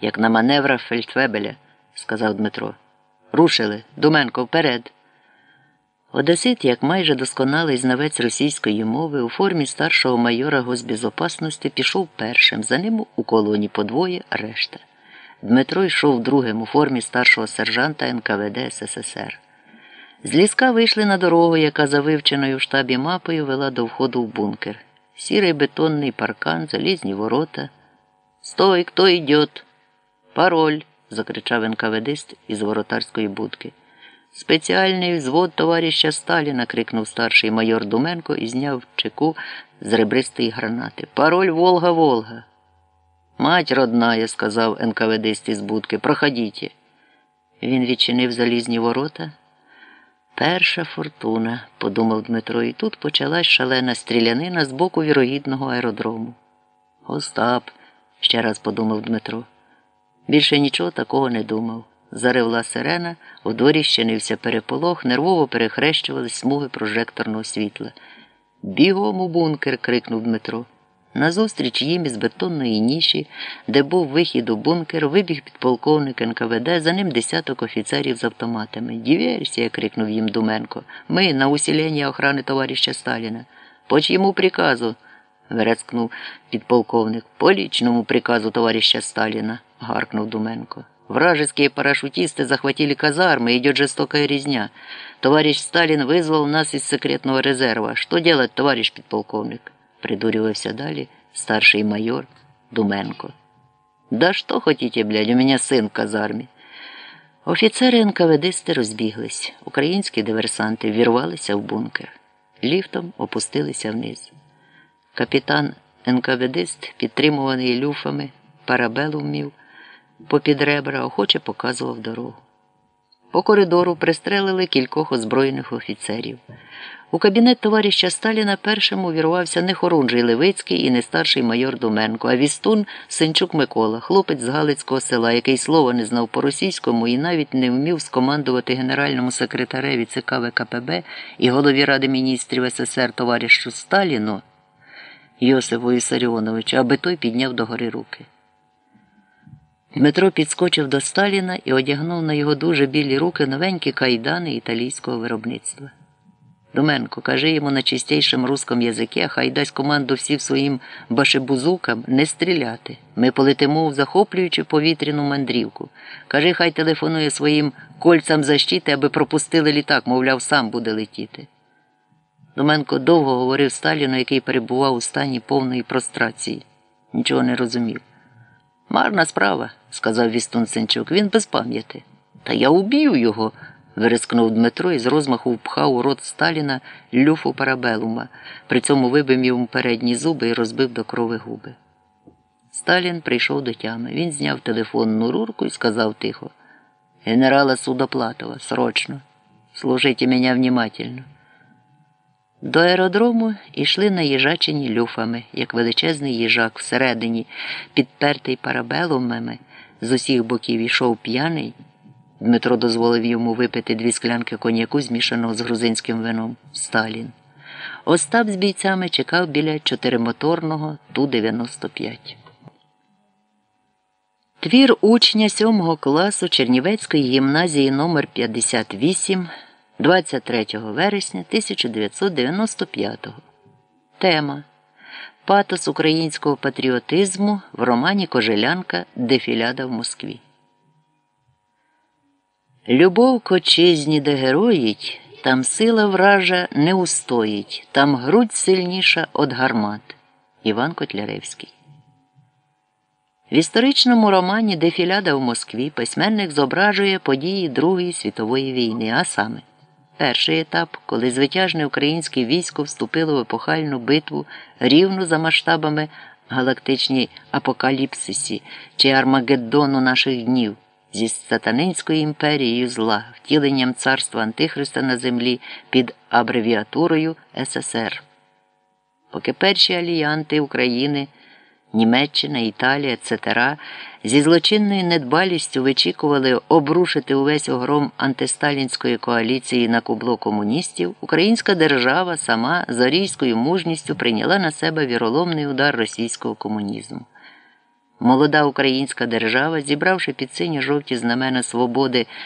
як на маневрах Фельдфебеля, сказав Дмитро. Рушили, Думенко, вперед. Одесит, як майже досконалий знавець російської мови, у формі старшого майора госбезопасності пішов першим, за ним у колоні подвоє решта. Дмитро йшов другим у формі старшого сержанта НКВД СССР. З ліска вийшли на дорогу, яка за вивченою в штабі мапою вела до входу в бункер. Сірий бетонний паркан, залізні ворота. Стой, хто йдет? Пароль. закричав НКВДист із воротарської будки. Спеціальний взвод товариша Сталіна, крикнув старший майор Думенко і зняв чеку з ребристої гранати. Пароль Волга Волга. Мать родная, сказав НКВДист із будки, проходіть. Він відчинив залізні ворота. Перша фортуна, подумав Дмитро, і тут почалась шалена стрілянина з боку вірогідного аеродрому. Остап, ще раз подумав Дмитро. Більше нічого такого не думав. Заревла сирена, у дворі щинився переполох, нервово перехрещувались смуги прожекторного світла. Бігом у бункер. крикнув Дмитро. Назустріч їм із бетонної ніші, де був вихід у бункер, вибіг підполковник НКВД, за ним десяток офіцерів з автоматами. Діверсія, крикнув їм Думенко. Ми на усілення охрани товариша Сталіна. По чьему приказу? верескнув підполковник. По личному приказу товариша Сталіна, гаркнув Думенко. Вражеские парашютисты захватили казармы, идет жестокая резня. Товарищ Сталин вызвал нас из секретного резерва. Что делать, товарищ подполковник? Придуривался далі старший майор Думенко. Да что хотите, блядь, у меня сын в казармі. Офіцери НКВДсти розбіглись. Українські диверсанти вірвалися в бункер. Ліфтом опустилися вниз. Капітан НКВДист, підтримуваний люфами, парабелумів, попід ребра охоче показував дорогу. По коридору пристрелили кількох озброєних офіцерів. У кабінет товариша Сталіна першим увірвався не Хорунжий Левицький і не старший майор Доменко, а вістун Синчук Микола, хлопець з Галицького села, який слова не знав по-російському і навіть не вмів скомандувати генеральному секретареві ЦК ВКПБ і голові Ради міністрів СССР товаришу Сталіну Йосифу Ісаріоновичу, аби той підняв догори руки. Дмитро підскочив до Сталіна і одягнув на його дуже білі руки новенькі кайдани італійського виробництва. Думенко, кажи йому на чистейшому русском язикі, хай дасть команду всім своїм башебузукам не стріляти. Ми полетимо в захоплюючу повітряну мандрівку. Кажи, хай телефонує своїм кольцям защити, аби пропустили літак, мовляв, сам буде летіти. Думенко довго говорив Сталіну, який перебував у стані повної прострації. Нічого не розумів. Марна справа, сказав Вістун Сенчук, він без пам'яті. Та я уб'ю його вирискнув Дмитро і з розмаху впхав у рот Сталіна люфу парабелума, при цьому вибив йому передні зуби і розбив до крови губи. Сталін прийшов до тями. Він зняв телефонну рурку і сказав тихо Генерала Судоплатова, срочно, служите мене внимательно. До аеродрому йшли наїжачені люфами, як величезний їжак всередині, підпертий парабелумами, з усіх боків йшов п'яний. Дмитро дозволив йому випити дві склянки коньяку, змішаного з грузинським вином Сталін. Остап з бійцями чекав біля чотиримоторного Ту-95. Твір учня сьомого класу Чернівецької гімназії номер 58 23 вересня 1995 Тема Патос українського патріотизму в романі Кожелянка Дефіляда в Москві. Любов к де героїть, там сила вража не устоїть, там грудь сильніша од гармат. Іван Котляревський. В історичному романі Дефіляда в Москві письменник зображує події Другої світової війни, а саме, перший етап, коли звитяжне українське військо вступило в епохальну битву рівно за масштабами галактичній апокаліпсисі чи Армагеддону наших днів зі сатанинською імперією зла, втіленням царства Антихриста на землі під абревіатурою СССР. Поки перші аліянти України, Німеччина, Італія, etc. зі злочинною недбалістю вичікували обрушити увесь огром антисталінської коаліції на кубло комуністів, українська держава сама з арійською мужністю прийняла на себе віроломний удар російського комунізму. Молода українська держава, зібравши під сині жовті знамена свободи